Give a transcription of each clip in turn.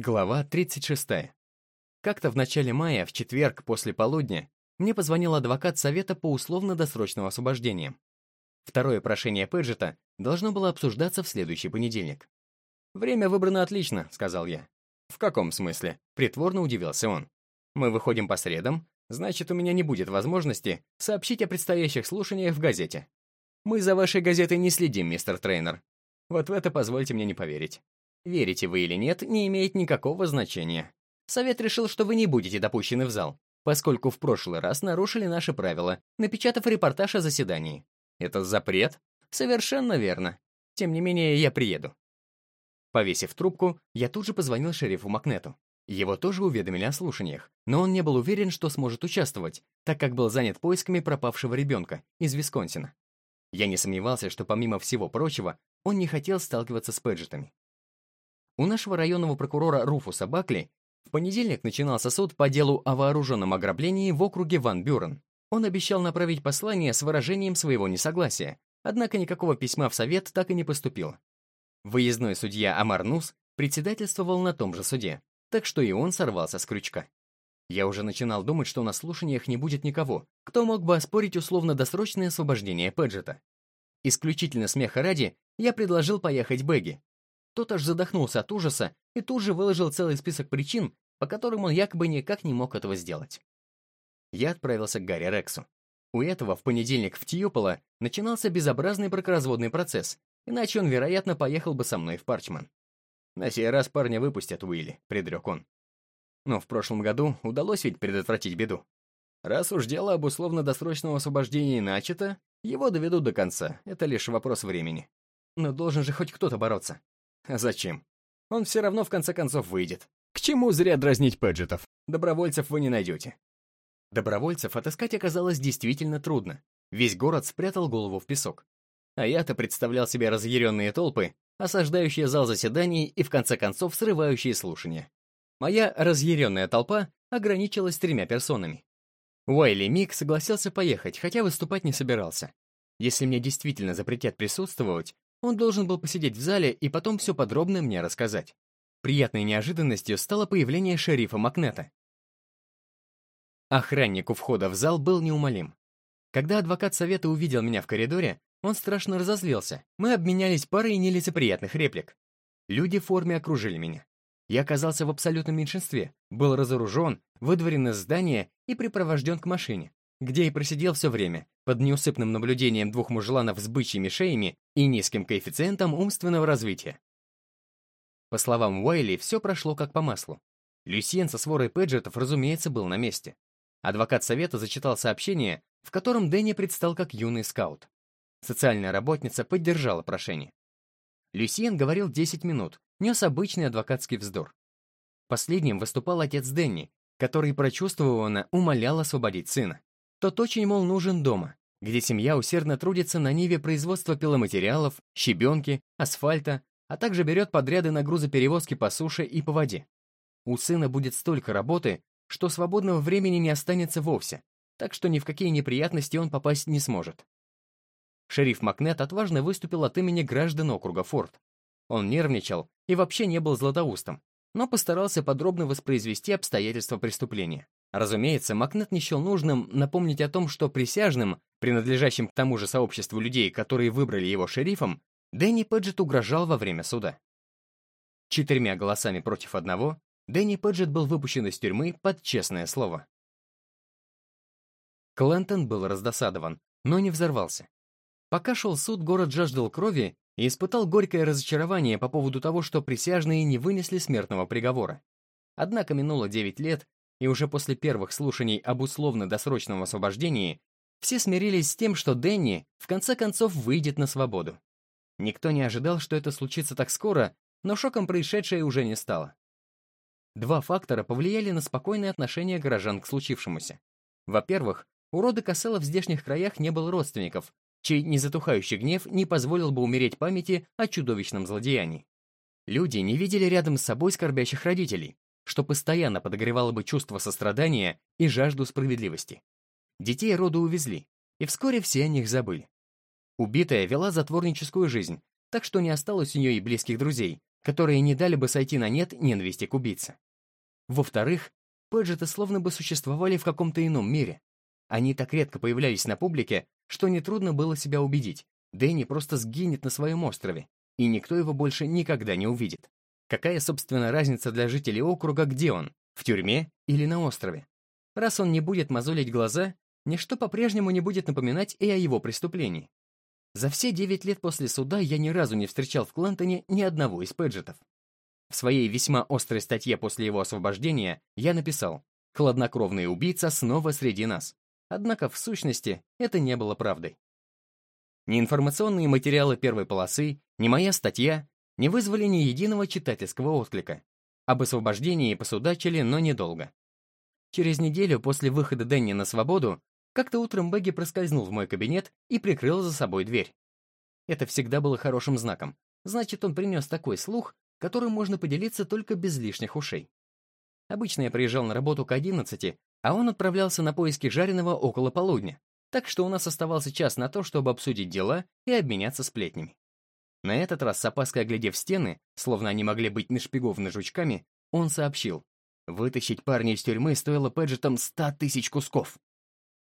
Глава 36. Как-то в начале мая, в четверг после полудня, мне позвонил адвокат Совета по условно-досрочным освобождениям. Второе прошение Пэджета должно было обсуждаться в следующий понедельник. «Время выбрано отлично», — сказал я. «В каком смысле?» — притворно удивился он. «Мы выходим по средам, значит, у меня не будет возможности сообщить о предстоящих слушаниях в газете. Мы за вашей газетой не следим, мистер Трейнер. Вот в это позвольте мне не поверить. Верите вы или нет, не имеет никакого значения. Совет решил, что вы не будете допущены в зал, поскольку в прошлый раз нарушили наши правила, напечатав репортаж о заседании. Это запрет? Совершенно верно. Тем не менее, я приеду. Повесив трубку, я тут же позвонил шерифу Макнету. Его тоже уведомили о слушаниях, но он не был уверен, что сможет участвовать, так как был занят поисками пропавшего ребенка из Висконсина. Я не сомневался, что помимо всего прочего, он не хотел сталкиваться с Пэджетами. У нашего районного прокурора Руфуса Бакли в понедельник начинался суд по делу о вооруженном ограблении в округе Ван Бюрен. Он обещал направить послание с выражением своего несогласия, однако никакого письма в совет так и не поступило. Выездной судья Амар Нус председательствовал на том же суде, так что и он сорвался с крючка. Я уже начинал думать, что на слушаниях не будет никого, кто мог бы оспорить условно-досрочное освобождение Пэджета. Исключительно смеха ради, я предложил поехать Бэгги, тот аж задохнулся от ужаса и тут же выложил целый список причин, по которым он якобы никак не мог этого сделать. Я отправился к Гарри Рексу. У этого в понедельник в Тьюполо начинался безобразный бракоразводный процесс, иначе он, вероятно, поехал бы со мной в Парчман. На сей раз парня выпустят, Уилли, предрек он. Но в прошлом году удалось ведь предотвратить беду. Раз уж дело об условно-досрочном освобождении начато, его доведут до конца, это лишь вопрос времени. Но должен же хоть кто-то бороться. Зачем? Он все равно в конце концов выйдет. К чему зря дразнить Пэджетов? Добровольцев вы не найдете. Добровольцев отыскать оказалось действительно трудно. Весь город спрятал голову в песок. А я-то представлял себе разъяренные толпы, осаждающие зал заседаний и в конце концов срывающие слушания. Моя разъяренная толпа ограничилась тремя персонами. Уайли Мик согласился поехать, хотя выступать не собирался. Если мне действительно запретят присутствовать, он должен был посидеть в зале и потом все подробно мне рассказать. Приятной неожиданностью стало появление шерифа Макнета. Охранник у входа в зал был неумолим. Когда адвокат совета увидел меня в коридоре, он страшно разозлился. Мы обменялись парой нелицеприятных реплик. Люди в форме окружили меня. Я оказался в абсолютном меньшинстве, был разоружен, выдворен из здания и припровожден к машине где и просидел все время, под неусыпным наблюдением двух мужланов с бычьими шеями и низким коэффициентом умственного развития. По словам Уайли, все прошло как по маслу. Люсьен со сворой Пэджетов, разумеется, был на месте. Адвокат совета зачитал сообщение, в котором Дэнни предстал как юный скаут. Социальная работница поддержала прошение. Люсьен говорил 10 минут, нес обычный адвокатский вздор. Последним выступал отец Дэнни, который прочувствованно умолял освободить сына. Тот очень, мол, нужен дома, где семья усердно трудится на ниве производства пиломатериалов, щебенки, асфальта, а также берет подряды на грузоперевозки по суше и по воде. У сына будет столько работы, что свободного времени не останется вовсе, так что ни в какие неприятности он попасть не сможет. Шериф Макнет отважно выступил от имени граждан округа Форд. Он нервничал и вообще не был златоустом, но постарался подробно воспроизвести обстоятельства преступления. Разумеется, Макнет не счел нужным напомнить о том, что присяжным, принадлежащим к тому же сообществу людей, которые выбрали его шерифом, Дэнни Пэджет угрожал во время суда. Четырьмя голосами против одного, Дэнни Пэджет был выпущен из тюрьмы под честное слово. Клентон был раздосадован, но не взорвался. Пока шел суд, город жаждал крови и испытал горькое разочарование по поводу того, что присяжные не вынесли смертного приговора. Однако минуло 9 лет, и уже после первых слушаний об условно-досрочном освобождении все смирились с тем, что Дэнни в конце концов выйдет на свободу. Никто не ожидал, что это случится так скоро, но шоком происшедшее уже не стало. Два фактора повлияли на спокойное отношение горожан к случившемуся. Во-первых, у рода Касселла в здешних краях не было родственников, чей незатухающий гнев не позволил бы умереть памяти о чудовищном злодеянии. Люди не видели рядом с собой скорбящих родителей, что постоянно подогревало бы чувство сострадания и жажду справедливости. Детей рода увезли, и вскоре все о них забыли. Убитая вела затворническую жизнь, так что не осталось у нее и близких друзей, которые не дали бы сойти на нет ненависти к убийце. Во-вторых, Пэджеты словно бы существовали в каком-то ином мире. Они так редко появлялись на публике, что нетрудно было себя убедить. Дэнни просто сгинет на своем острове, и никто его больше никогда не увидит. Какая, собственно, разница для жителей округа, где он, в тюрьме или на острове? Раз он не будет мозолить глаза, ничто по-прежнему не будет напоминать и о его преступлении. За все девять лет после суда я ни разу не встречал в Клантоне ни одного из Пэджетов. В своей весьма острой статье после его освобождения я написал «Хладнокровный убийца снова среди нас». Однако, в сущности, это не было правдой. Ни информационные материалы первой полосы, ни моя статья не вызвали ни единого читательского отклика. Об освобождении посудачили, но недолго. Через неделю после выхода Дэнни на свободу, как-то утром Бэгги проскользнул в мой кабинет и прикрыл за собой дверь. Это всегда было хорошим знаком. Значит, он принес такой слух, которым можно поделиться только без лишних ушей. Обычно я приезжал на работу к 11, а он отправлялся на поиски жареного около полудня, так что у нас оставался час на то, чтобы обсудить дела и обменяться сплетнями. На этот раз, с опаской оглядев стены, словно они могли быть нашпигованы жучками, он сообщил, вытащить парня из тюрьмы стоило Пэджетом 100 тысяч кусков.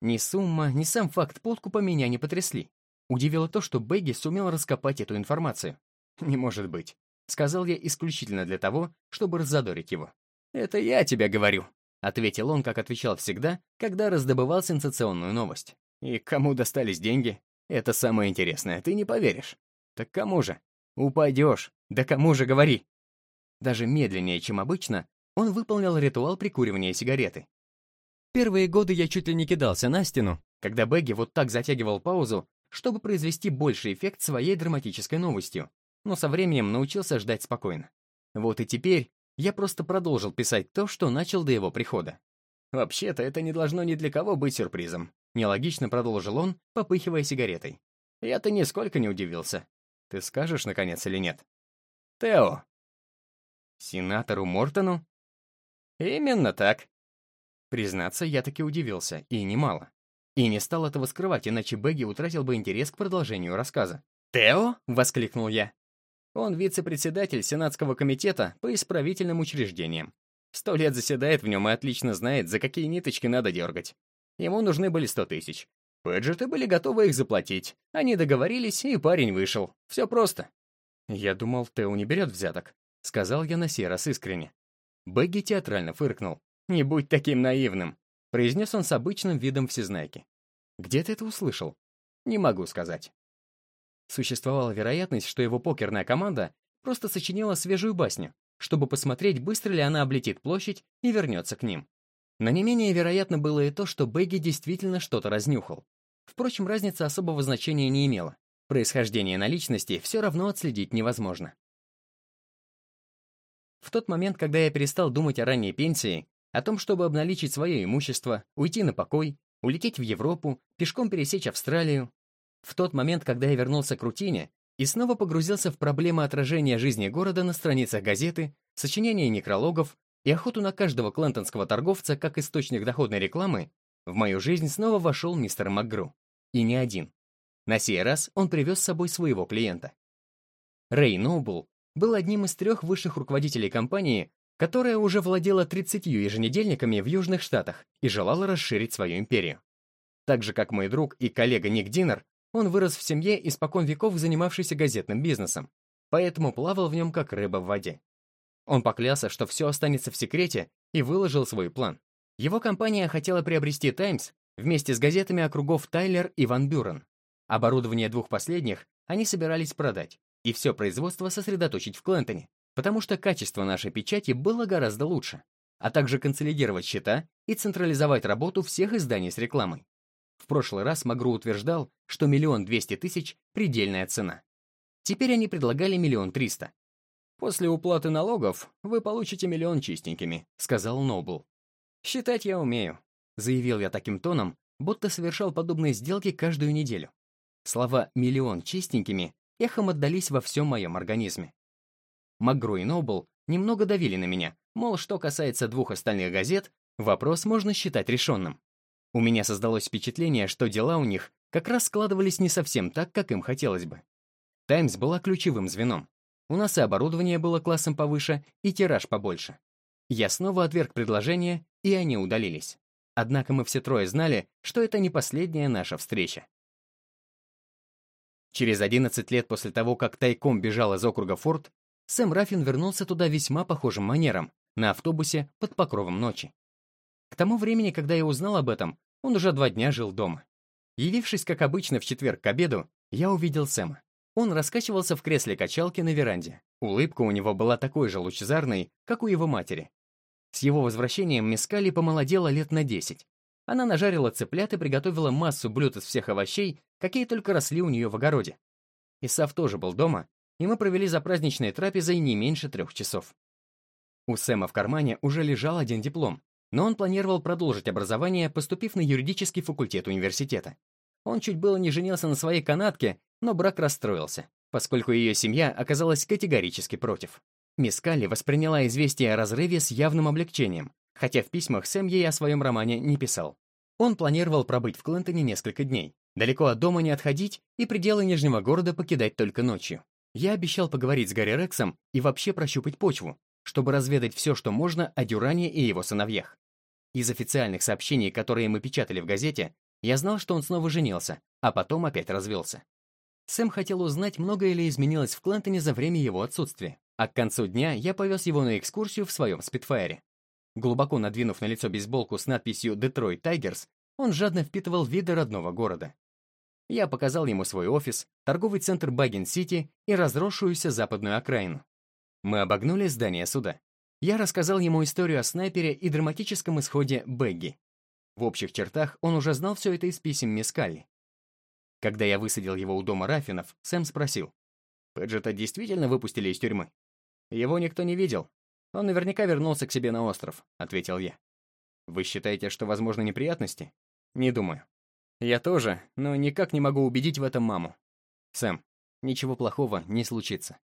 Ни сумма, ни сам факт подкупа меня не потрясли. Удивило то, что Бэгги сумел раскопать эту информацию. Не может быть. Сказал я исключительно для того, чтобы раззадорить его. «Это я тебе говорю», — ответил он, как отвечал всегда, когда раздобывал сенсационную новость. «И кому достались деньги? Это самое интересное, ты не поверишь». «Так кому же?» «Упадешь. Да кому же говори?» Даже медленнее, чем обычно, он выполнил ритуал прикуривания сигареты. Первые годы я чуть ли не кидался на стену, когда Бэгги вот так затягивал паузу, чтобы произвести больший эффект своей драматической новостью, но со временем научился ждать спокойно. Вот и теперь я просто продолжил писать то, что начал до его прихода. «Вообще-то это не должно ни для кого быть сюрпризом», нелогично продолжил он, попыхивая сигаретой. Я-то нисколько не удивился. Ты скажешь, наконец, или нет? Тео. Сенатору Мортону? Именно так. Признаться, я таки удивился, и немало. И не стал этого скрывать, иначе Бэгги утратил бы интерес к продолжению рассказа. «Тео?» — воскликнул я. Он вице-председатель Сенатского комитета по исправительным учреждениям. Сто лет заседает в нем и отлично знает, за какие ниточки надо дергать. Ему нужны были сто тысяч. Пэджеты были готовы их заплатить. Они договорились, и парень вышел. Все просто. «Я думал, Тео не берет взяток», — сказал я на сей раз искренне. Бэгги театрально фыркнул. «Не будь таким наивным», — произнес он с обычным видом всезнайки. «Где ты это услышал?» «Не могу сказать». Существовала вероятность, что его покерная команда просто сочинила свежую басню, чтобы посмотреть, быстро ли она облетит площадь и вернется к ним. Но не менее вероятно было и то, что Бэгги действительно что-то разнюхал. Впрочем, разница особого значения не имела. Происхождение наличности все равно отследить невозможно. В тот момент, когда я перестал думать о ранней пенсии, о том, чтобы обналичить свое имущество, уйти на покой, улететь в Европу, пешком пересечь Австралию, в тот момент, когда я вернулся к рутине и снова погрузился в проблемы отражения жизни города на страницах газеты, сочинение некрологов и охоту на каждого клентонского торговца как источник доходной рекламы, в мою жизнь снова вошел мистер МакГру. И не один. На сей раз он привез с собой своего клиента. Рэй Ноубл был одним из трех высших руководителей компании, которая уже владела 30 еженедельниками в Южных Штатах и желала расширить свою империю. Так же, как мой друг и коллега Ник Диннер, он вырос в семье, испокон веков занимавшейся газетным бизнесом, поэтому плавал в нем как рыба в воде. Он поклялся, что все останется в секрете, и выложил свой план. Его компания хотела приобрести «Таймс» вместе с газетами округов Тайлер и Ван Бюрен. Оборудование двух последних они собирались продать, и все производство сосредоточить в Клентоне, потому что качество нашей печати было гораздо лучше, а также консолидировать счета и централизовать работу всех изданий с рекламой. В прошлый раз Магру утверждал, что миллион двести тысяч — предельная цена. Теперь они предлагали миллион триста. «После уплаты налогов вы получите миллион чистенькими», — сказал Нобл. «Считать я умею», — заявил я таким тоном, будто совершал подобные сделки каждую неделю. Слова «миллион чистенькими» эхом отдались во всем моем организме. Макгру и Нобл немного давили на меня, мол, что касается двух остальных газет, вопрос можно считать решенным. У меня создалось впечатление, что дела у них как раз складывались не совсем так, как им хотелось бы. «Таймс» была ключевым звеном. У нас и оборудование было классом повыше, и тираж побольше. Я снова отверг предложение, и они удалились. Однако мы все трое знали, что это не последняя наша встреча. Через 11 лет после того, как тайком бежал из округа Форт, Сэм Раффин вернулся туда весьма похожим манером, на автобусе под покровом ночи. К тому времени, когда я узнал об этом, он уже два дня жил дома. Явившись, как обычно, в четверг к обеду, я увидел Сэма. Он раскачивался в кресле качалки на веранде. Улыбка у него была такой же лучезарной, как у его матери. С его возвращением Мискали помолодела лет на 10. Она нажарила цыплят и приготовила массу блюд из всех овощей, какие только росли у нее в огороде. Исав тоже был дома, и мы провели за праздничной трапезой не меньше трех часов. У Сэма в кармане уже лежал один диплом, но он планировал продолжить образование, поступив на юридический факультет университета. Он чуть было не женился на своей канатке, но брак расстроился, поскольку ее семья оказалась категорически против. Мисс Калли восприняла известие о разрыве с явным облегчением, хотя в письмах Сэм ей о своем романе не писал. Он планировал пробыть в Клентоне несколько дней, далеко от дома не отходить и пределы Нижнего города покидать только ночью. Я обещал поговорить с Гарри Рексом и вообще прощупать почву, чтобы разведать все, что можно о Дюране и его сыновьях. Из официальных сообщений, которые мы печатали в газете, я знал, что он снова женился, а потом опять развелся. Сэм хотел узнать, многое ли изменилось в Клентоне за время его отсутствия, а к концу дня я повез его на экскурсию в своем спидфайре. Глубоко надвинув на лицо бейсболку с надписью «Детройт Тайгерс», он жадно впитывал виды родного города. Я показал ему свой офис, торговый центр Баггин-Сити и разросшуюся западную окраину. Мы обогнули здание суда. Я рассказал ему историю о снайпере и драматическом исходе Бэгги. В общих чертах он уже знал все это из писем мисс Калли. Когда я высадил его у дома Рафинов, Сэм спросил, «Пэджета действительно выпустили из тюрьмы?» «Его никто не видел. Он наверняка вернулся к себе на остров», — ответил я. «Вы считаете, что возможны неприятности?» «Не думаю». «Я тоже, но никак не могу убедить в этом маму». «Сэм, ничего плохого не случится.